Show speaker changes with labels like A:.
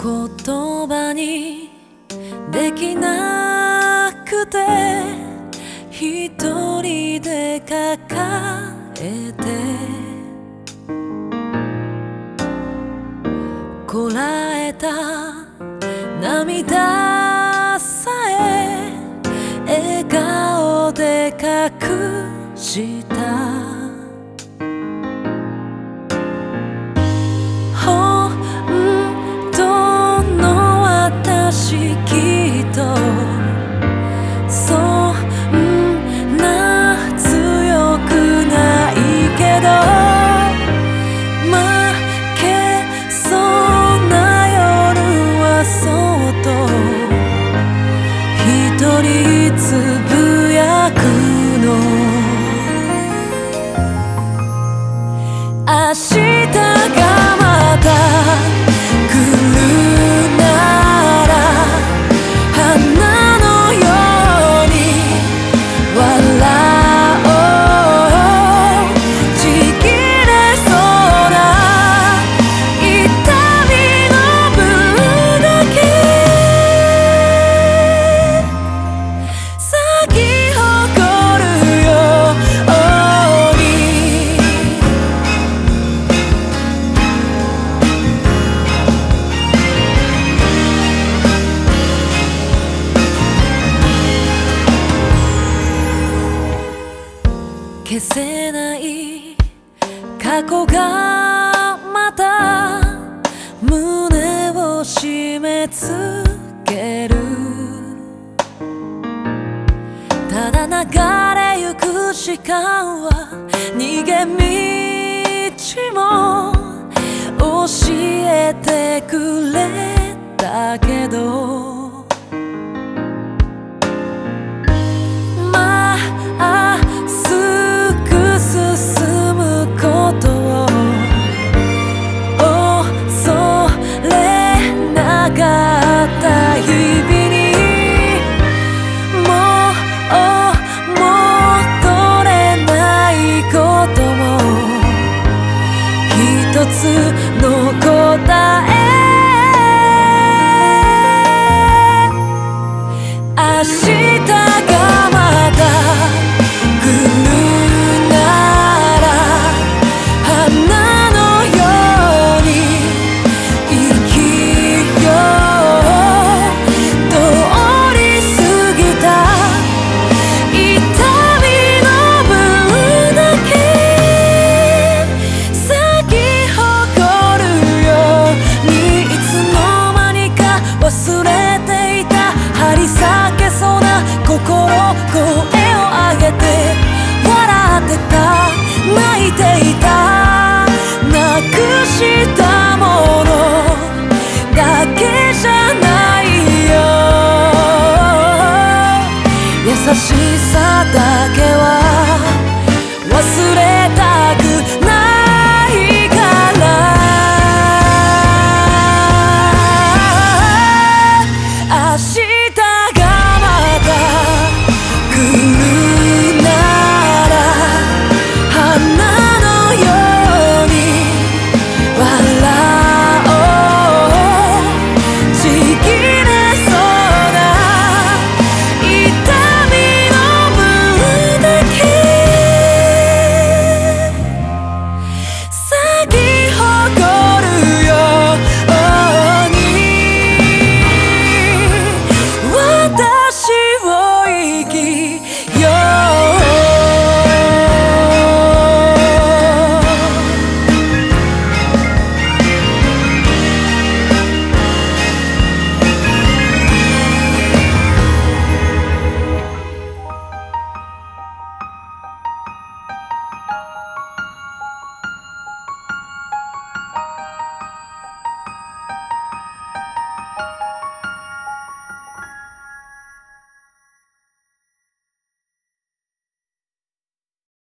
A: 言葉にできなくて一人で抱えてこらえた涙さえ笑顔で隠した。消せない過去がまた胸を締め付けるただ流れゆく時間は逃げ道も教えてくれたけどす